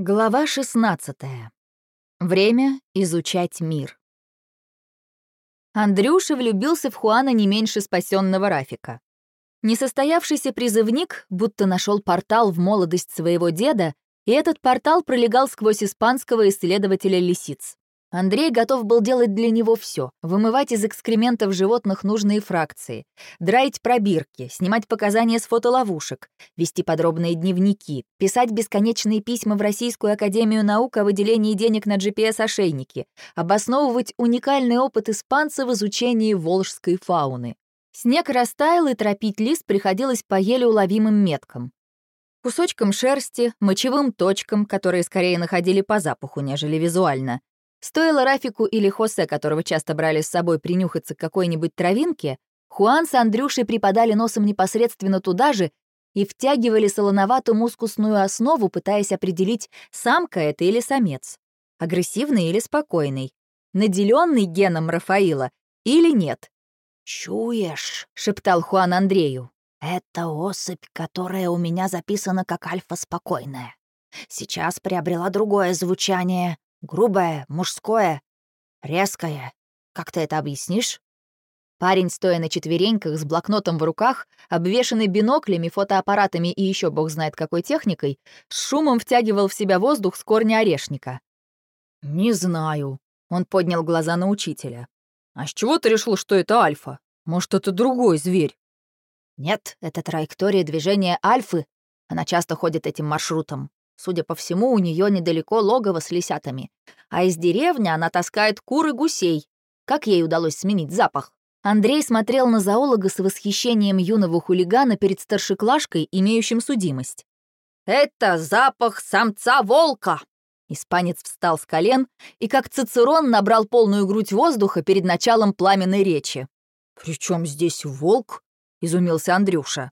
Глава 16. Время изучать мир. Андрюша влюбился в Хуана не меньше спасенного Рафика. Несостоявшийся призывник будто нашел портал в молодость своего деда, и этот портал пролегал сквозь испанского исследователя лисиц. Андрей готов был делать для него все: вымывать из экскрементов животных нужные фракции, драить пробирки, снимать показания с фотоловушек, вести подробные дневники, писать бесконечные письма в Российскую академию наук о выделении денег на GPS-ошейники, обосновывать уникальный опыт испанца в изучении волжской фауны. Снег растаял, и тропить лис приходилось по еле уловимым меткам. Кусочкам шерсти, мочевым точкам, которые скорее находили по запаху, нежели визуально, Стоило Рафику или Хосе, которого часто брали с собой, принюхаться к какой-нибудь травинке, Хуан с Андрюшей припадали носом непосредственно туда же и втягивали солоноватую мускусную основу, пытаясь определить, самка это или самец, агрессивный или спокойный, наделенный геном Рафаила или нет. «Чуешь?» — шептал Хуан Андрею. «Это особь, которая у меня записана как альфа спокойная. Сейчас приобрела другое звучание. Грубое, мужское, резкое. Как ты это объяснишь? Парень, стоя на четвереньках, с блокнотом в руках, обвешанный биноклями, фотоаппаратами и еще бог знает какой техникой, с шумом втягивал в себя воздух с корня орешника. «Не знаю», — он поднял глаза на учителя. «А с чего ты решил, что это альфа? Может, это другой зверь?» «Нет, это траектория движения альфы. Она часто ходит этим маршрутом. Судя по всему, у нее недалеко логово с лисятами. А из деревни она таскает кур и гусей. Как ей удалось сменить запах? Андрей смотрел на зоолога с восхищением юного хулигана перед старшеклашкой, имеющим судимость. «Это запах самца-волка!» Испанец встал с колен и, как Цицерон, набрал полную грудь воздуха перед началом пламенной речи. «При чем здесь волк?» — изумился Андрюша.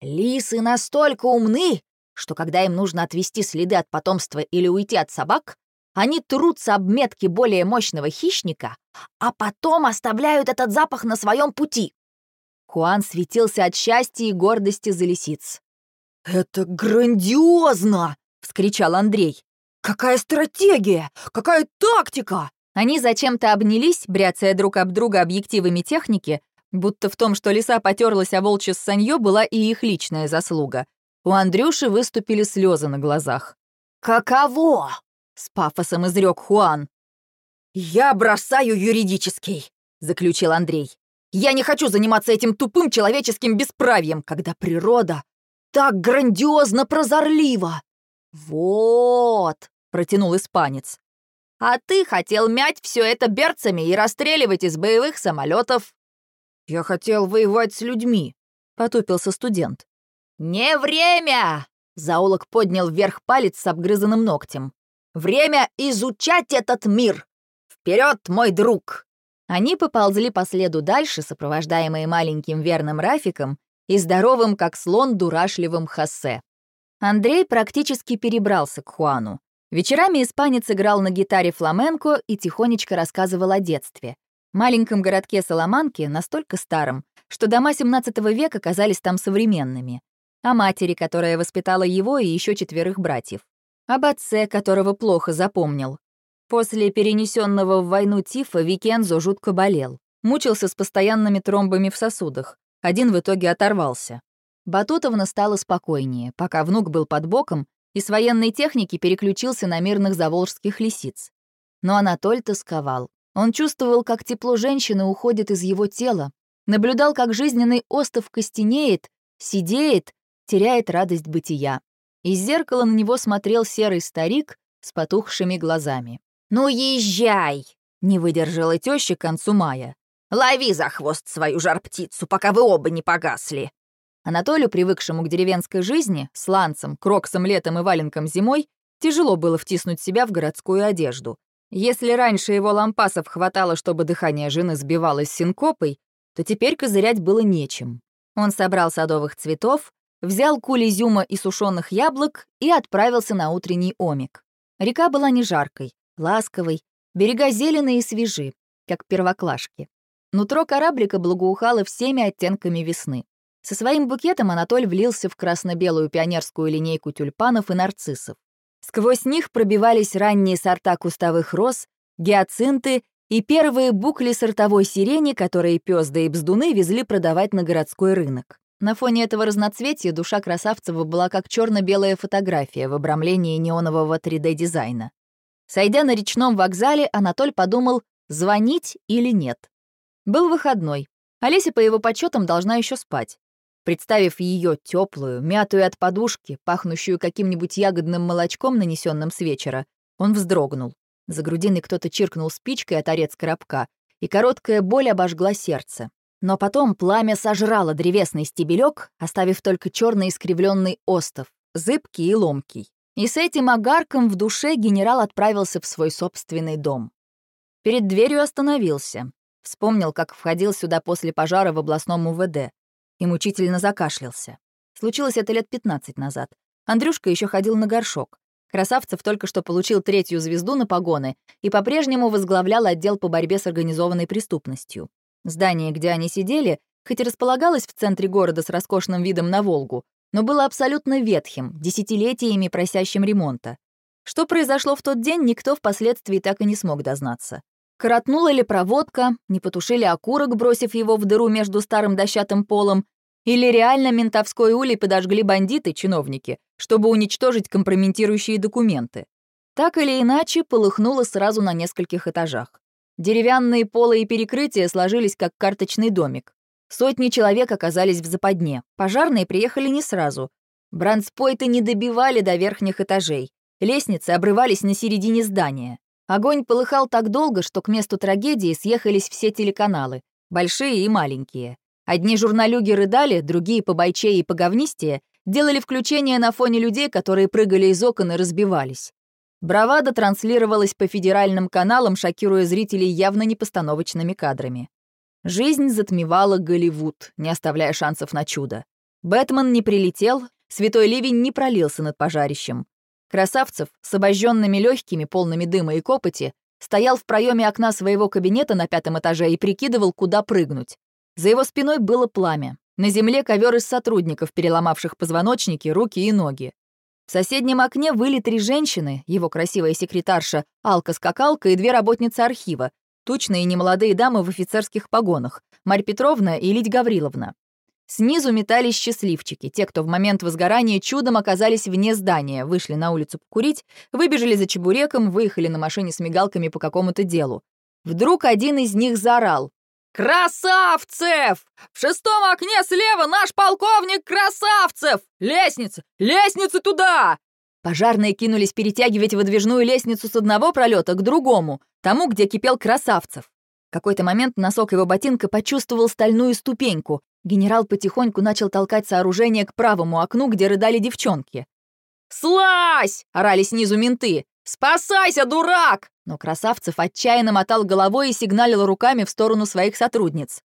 «Лисы настолько умны, что когда им нужно отвести следы от потомства или уйти от собак, они трутся об метки более мощного хищника, а потом оставляют этот запах на своем пути. Хуан светился от счастья и гордости за лисиц. «Это грандиозно!» — вскричал Андрей. «Какая стратегия! Какая тактика!» Они зачем-то обнялись, бряцая друг об друга объективами техники, будто в том, что лиса потерлась о волчье санье, была и их личная заслуга. У Андрюши выступили слезы на глазах. «Каково?» — с пафосом изрек Хуан. «Я бросаю юридический», — заключил Андрей. «Я не хочу заниматься этим тупым человеческим бесправием, когда природа так грандиозно прозорлива». «Вот», — протянул испанец. «А ты хотел мять все это берцами и расстреливать из боевых самолетов. «Я хотел воевать с людьми», — потупился студент. «Не время!» — зоолог поднял вверх палец с обгрызанным ногтем. «Время изучать этот мир! Вперед, мой друг!» Они поползли по следу дальше, сопровождаемые маленьким верным Рафиком и здоровым, как слон, дурашливым Хосе. Андрей практически перебрался к Хуану. Вечерами испанец играл на гитаре фламенко и тихонечко рассказывал о детстве. Маленьком городке Соломанки, настолько старом, что дома XVII века казались там современными о матери, которая воспитала его и еще четверых братьев, об отце, которого плохо запомнил. После перенесенного в войну тифа Викензо жутко болел, мучился с постоянными тромбами в сосудах, один в итоге оторвался. Батутовна стала спокойнее, пока внук был под боком и с военной техники переключился на мирных заволжских лисиц. Но Анатоль тосковал. Он чувствовал, как тепло женщины уходит из его тела, наблюдал, как жизненный остов костенеет, сидеет теряет радость бытия. Из зеркала на него смотрел серый старик с потухшими глазами. «Ну, езжай!» — не выдержала теща к концу мая. «Лови за хвост свою жар-птицу, пока вы оба не погасли!» Анатолию, привыкшему к деревенской жизни, с ланцем, кроксом летом и валенком зимой, тяжело было втиснуть себя в городскую одежду. Если раньше его лампасов хватало, чтобы дыхание жены сбивалось синкопой, то теперь козырять было нечем. Он собрал садовых цветов, взял куль изюма и сушеных яблок и отправился на утренний омик. Река была не жаркой, ласковой, берега зеленые и свежи, как первоклашки. Нутро кораблика благоухало всеми оттенками весны. Со своим букетом Анатоль влился в красно-белую пионерскую линейку тюльпанов и нарциссов. Сквозь них пробивались ранние сорта кустовых роз, гиацинты и первые букли сортовой сирени, которые пёзда и бздуны везли продавать на городской рынок. На фоне этого разноцветия душа Красавцева была как черно белая фотография в обрамлении неонового 3D-дизайна. Сойдя на речном вокзале, Анатоль подумал, звонить или нет. Был выходной. Олеся, по его подсчетам, должна еще спать. Представив ее теплую, мятую от подушки, пахнущую каким-нибудь ягодным молочком, нанесенным с вечера, он вздрогнул. За грудиной кто-то чиркнул спичкой от орец коробка, и короткая боль обожгла сердце. Но потом пламя сожрало древесный стебелек, оставив только черный искривленный остов, зыбкий и ломкий. И с этим огарком в душе генерал отправился в свой собственный дом. Перед дверью остановился. Вспомнил, как входил сюда после пожара в областном УВД и мучительно закашлялся. Случилось это лет 15 назад. Андрюшка еще ходил на горшок. Красавцев только что получил третью звезду на погоны и по-прежнему возглавлял отдел по борьбе с организованной преступностью. Здание, где они сидели, хоть и располагалось в центре города с роскошным видом на Волгу, но было абсолютно ветхим, десятилетиями просящим ремонта. Что произошло в тот день, никто впоследствии так и не смог дознаться. Коротнула ли проводка, не потушили окурок, бросив его в дыру между старым дощатым полом, или реально ментовской улей подожгли бандиты-чиновники, чтобы уничтожить компрометирующие документы. Так или иначе, полыхнуло сразу на нескольких этажах. Деревянные полы и перекрытия сложились как карточный домик. Сотни человек оказались в западне. Пожарные приехали не сразу. Бранспойты не добивали до верхних этажей. Лестницы обрывались на середине здания. Огонь полыхал так долго, что к месту трагедии съехались все телеканалы, большие и маленькие. Одни журналюги рыдали, другие побойчее и поговнистее делали включения на фоне людей, которые прыгали из окон и разбивались. Бравада транслировалась по федеральным каналам, шокируя зрителей явно непостановочными кадрами. Жизнь затмевала Голливуд, не оставляя шансов на чудо. Бэтмен не прилетел, святой ливень не пролился над пожарищем. Красавцев с обожженными легкими, полными дыма и копоти, стоял в проеме окна своего кабинета на пятом этаже и прикидывал, куда прыгнуть. За его спиной было пламя. На земле ковер из сотрудников, переломавших позвоночники, руки и ноги. В соседнем окне выли три женщины, его красивая секретарша, Алка-скакалка и две работницы архива, тучные немолодые дамы в офицерских погонах, Марь Петровна и Лидь Гавриловна. Снизу метались счастливчики, те, кто в момент возгорания чудом оказались вне здания, вышли на улицу покурить, выбежали за чебуреком, выехали на машине с мигалками по какому-то делу. Вдруг один из них заорал. «Красавцев! В шестом окне слева наш полковник Красавцев! Лестница! Лестница туда!» Пожарные кинулись перетягивать выдвижную лестницу с одного пролета к другому, тому, где кипел Красавцев. В какой-то момент носок его ботинка почувствовал стальную ступеньку, Генерал потихоньку начал толкать сооружение к правому окну, где рыдали девчонки. «Слазь!» — орали снизу менты. «Спасайся, дурак!» Но Красавцев отчаянно мотал головой и сигналил руками в сторону своих сотрудниц.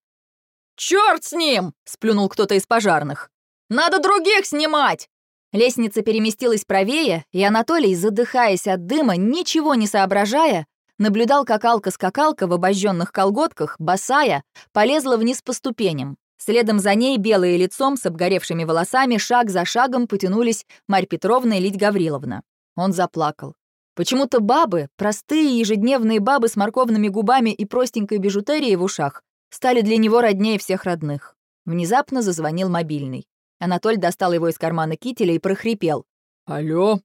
«Чёрт с ним!» — сплюнул кто-то из пожарных. «Надо других снимать!» Лестница переместилась правее, и Анатолий, задыхаясь от дыма, ничего не соображая, наблюдал, как Алка-скакалка в обожженных колготках, босая, полезла вниз по ступеням. Следом за ней, белые лицом, с обгоревшими волосами, шаг за шагом потянулись Марь Петровна и Лидь Гавриловна. Он заплакал. Почему-то бабы, простые ежедневные бабы с морковными губами и простенькой бижутерией в ушах, стали для него роднее всех родных. Внезапно зазвонил мобильный. Анатоль достал его из кармана кителя и прохрипел. «Алло?»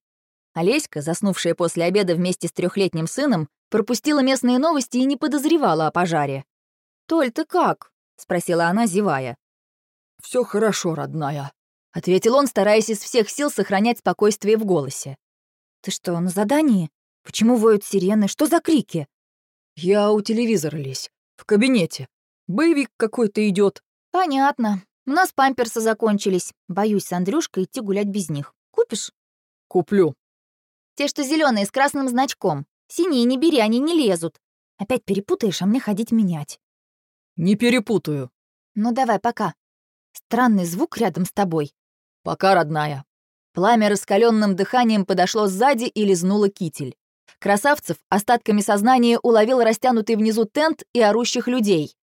Олеська, заснувшая после обеда вместе с трехлетним сыном, пропустила местные новости и не подозревала о пожаре. «Толь, ты как?» — спросила она, зевая. Все хорошо, родная», — ответил он, стараясь из всех сил сохранять спокойствие в голосе. «Ты что, на задании? Почему воют сирены? Что за крики?» «Я у телевизора, Лесь, в кабинете. Боевик какой-то идет. «Понятно. У нас памперсы закончились. Боюсь с Андрюшкой идти гулять без них. Купишь?» «Куплю». «Те, что зеленые с красным значком. Синие не бери, они не лезут. Опять перепутаешь, а мне ходить менять». «Не перепутаю». «Ну давай, пока. Странный звук рядом с тобой». «Пока, родная». Пламя раскаленным дыханием подошло сзади и лизнуло китель. Красавцев остатками сознания уловил растянутый внизу тент и орущих людей.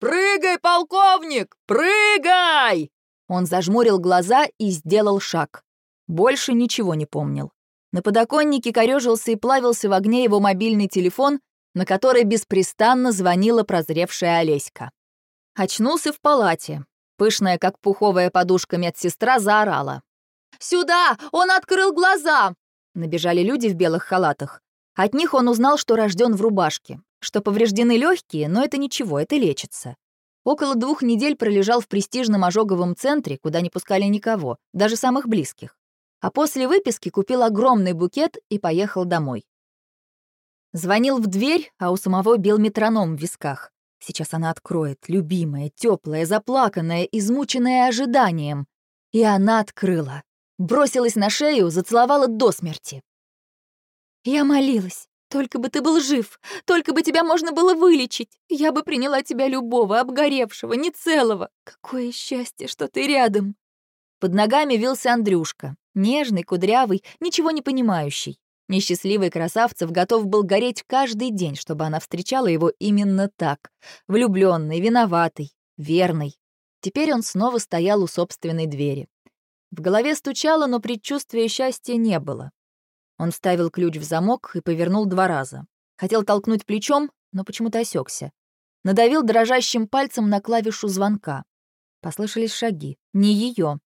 «Прыгай, полковник! Прыгай!» Он зажмурил глаза и сделал шаг. Больше ничего не помнил. На подоконнике корёжился и плавился в огне его мобильный телефон, на который беспрестанно звонила прозревшая Олеська. Очнулся в палате. Пышная, как пуховая подушка, медсестра заорала. «Сюда! Он открыл глаза!» Набежали люди в белых халатах. От них он узнал, что рожден в рубашке, что повреждены легкие, но это ничего, это лечится. Около двух недель пролежал в престижном ожоговом центре, куда не пускали никого, даже самых близких. А после выписки купил огромный букет и поехал домой. Звонил в дверь, а у самого бил метроном в висках. Сейчас она откроет, любимая, теплая, заплаканная, измученная ожиданием. И она открыла. Бросилась на шею, зацеловала до смерти. «Я молилась. Только бы ты был жив, только бы тебя можно было вылечить. Я бы приняла тебя любого, обгоревшего, не целого. Какое счастье, что ты рядом!» Под ногами вился Андрюшка, нежный, кудрявый, ничего не понимающий. Несчастливый красавцев готов был гореть каждый день, чтобы она встречала его именно так. Влюбленный, виноватый, верный. Теперь он снова стоял у собственной двери. В голове стучало, но предчувствия счастья не было. Он вставил ключ в замок и повернул два раза. Хотел толкнуть плечом, но почему-то осекся. Надавил дрожащим пальцем на клавишу звонка. Послышались шаги. Не ее.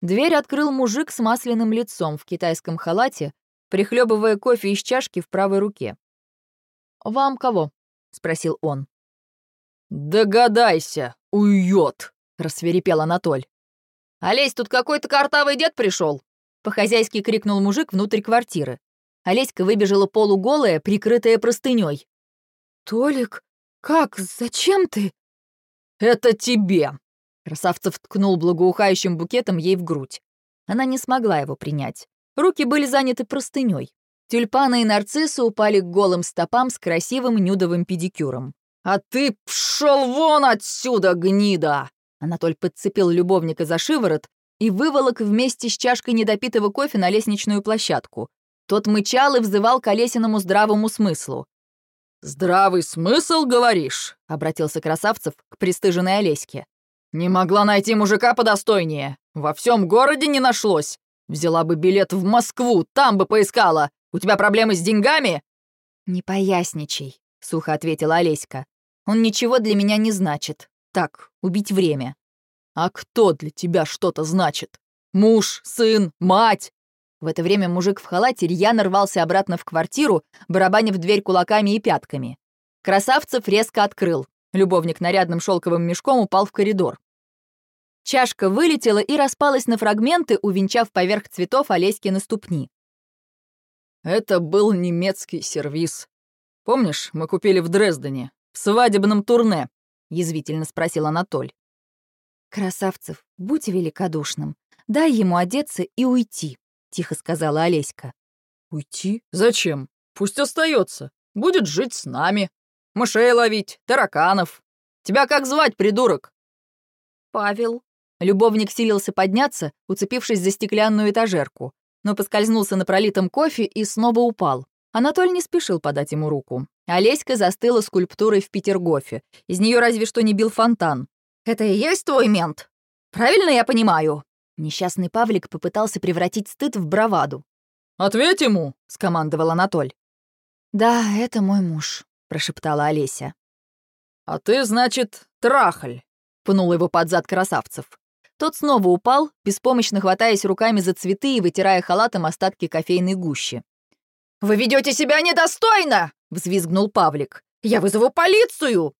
Дверь открыл мужик с масляным лицом в китайском халате, прихлебывая кофе из чашки в правой руке. «Вам кого?» — спросил он. «Догадайся, уйдет!» — рассверепел Анатоль. «Олесь, тут какой-то картавый дед пришел!» По-хозяйски крикнул мужик внутрь квартиры. Олеська выбежала полуголая, прикрытая простыней. «Толик, как? Зачем ты?» «Это тебе!» Красавцев ткнул благоухающим букетом ей в грудь. Она не смогла его принять. Руки были заняты простыней. Тюльпаны и нарциссы упали к голым стопам с красивым нюдовым педикюром. «А ты пшел вон отсюда, гнида!» Анатоль подцепил любовника за шиворот и выволок вместе с чашкой недопитого кофе на лестничную площадку. Тот мычал и взывал к Олесиному здравому смыслу. «Здравый смысл, говоришь?» — обратился Красавцев к пристыженной Олеське. «Не могла найти мужика подостойнее. Во всем городе не нашлось. Взяла бы билет в Москву, там бы поискала. У тебя проблемы с деньгами?» «Не поясничай», — сухо ответила Олеська. «Он ничего для меня не значит. Так, убить время». «А кто для тебя что-то значит? Муж, сын, мать?» В это время мужик в халате рьяно рвался обратно в квартиру, барабаня в дверь кулаками и пятками. Красавцев резко открыл. Любовник нарядным шелковым мешком упал в коридор. Чашка вылетела и распалась на фрагменты, увенчав поверх цветов Олеськины ступни. «Это был немецкий сервиз. Помнишь, мы купили в Дрездене, в свадебном турне?» — язвительно спросил Анатоль. «Красавцев, будь великодушным. Дай ему одеться и уйти», — тихо сказала Олеська. «Уйти? Зачем? Пусть остается. Будет жить с нами. Мышей ловить, тараканов. Тебя как звать, придурок?» «Павел». Любовник силился подняться, уцепившись за стеклянную этажерку, но поскользнулся на пролитом кофе и снова упал. Анатоль не спешил подать ему руку. Олеська застыла скульптурой в Петергофе. Из нее разве что не бил фонтан. «Это и есть твой мент? Правильно я понимаю?» Несчастный Павлик попытался превратить стыд в браваду. «Ответь ему!» — скомандовал Анатоль. «Да, это мой муж», — прошептала Олеся. «А ты, значит, трахаль?» — пнул его под зад красавцев. Тот снова упал, беспомощно хватаясь руками за цветы и вытирая халатом остатки кофейной гущи. «Вы ведете себя недостойно!» — взвизгнул Павлик. «Я вызову полицию!»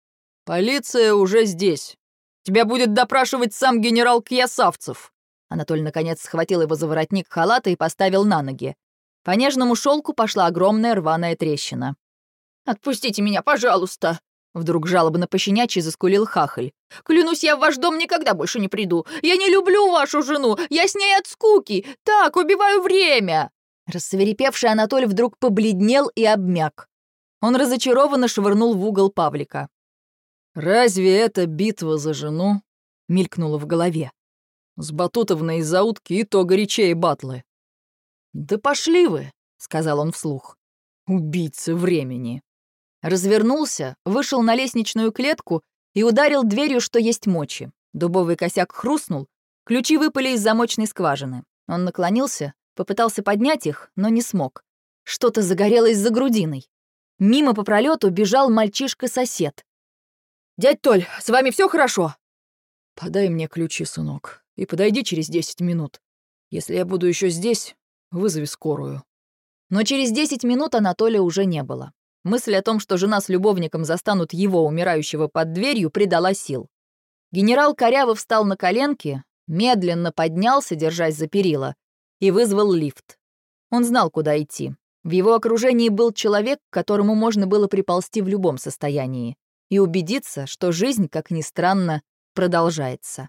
«Полиция уже здесь», Тебя будет допрашивать сам генерал Кьясавцев». Анатоль наконец схватил его за воротник халата и поставил на ноги. По нежному шелку пошла огромная рваная трещина. «Отпустите меня, пожалуйста!» Вдруг жалобно пощенячий заскулил хахаль. «Клянусь, я в ваш дом никогда больше не приду. Я не люблю вашу жену. Я с ней от скуки. Так, убиваю время!» Рассверепевший Анатоль вдруг побледнел и обмяк. Он разочарованно швырнул в угол Павлика. «Разве это битва за жену?» — мелькнуло в голове. «С Батутовной из-за утки и то горячее батлы». «Да пошли вы», — сказал он вслух. «Убийцы времени». Развернулся, вышел на лестничную клетку и ударил дверью, что есть мочи. Дубовый косяк хрустнул, ключи выпали из замочной скважины. Он наклонился, Попытался поднять их, но не смог. Что-то загорелось за грудиной. Мимо по пролету бежал мальчишка-сосед. «Дядь Толь, с вами все хорошо?» «Подай мне ключи, сынок, и подойди через десять минут. Если я буду еще здесь, вызови скорую». Но через десять минут Анатолия уже не было. Мысль о том, что жена с любовником застанут его, умирающего под дверью, придала сил. Генерал коряво встал на коленки, медленно поднялся, держась за перила, и вызвал лифт. Он знал, куда идти. В его окружении был человек, к которому можно было приползти в любом состоянии и убедиться, что жизнь, как ни странно, продолжается.